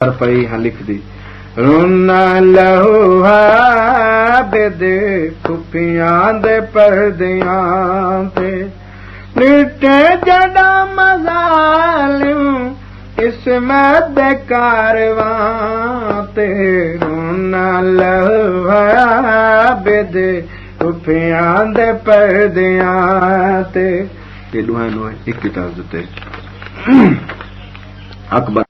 پئی ہاں لکھ دی۔ رونا لہو بد کپیاں دے پردیاں تے۔ نٹے جڑا مظالم اس میں دے کارواں تے۔ رونا لہو بد کپیاں دے پردیاں تے۔ یہ دوہاں نو ایک کتاب دیتے اکبر۔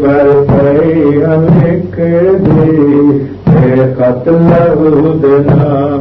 اکبر پئی لکھ دے قتل دنال